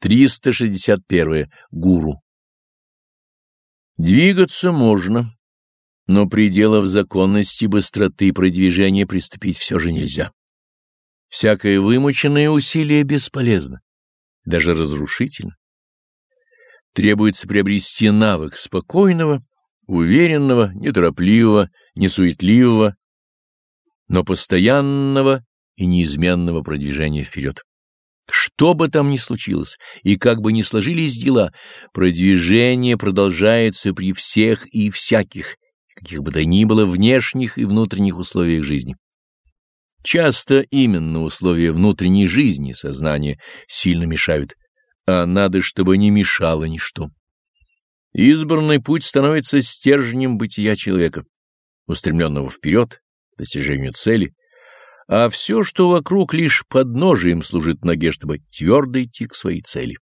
361. Гуру. Двигаться можно, но пределов законности быстроты продвижения приступить все же нельзя. Всякое вымученное усилие бесполезно, даже разрушительно. Требуется приобрести навык спокойного, уверенного, неторопливого, несуетливого, но постоянного и неизменного продвижения вперед. Что бы там ни случилось и как бы ни сложились дела, продвижение продолжается при всех и всяких, каких бы то ни было внешних и внутренних условиях жизни. Часто именно условия внутренней жизни сознания сильно мешают, а надо, чтобы не мешало ничто. Избранный путь становится стержнем бытия человека, устремленного вперед, к достижению цели, а все, что вокруг, лишь подножием служит ноге, чтобы твердо идти к своей цели.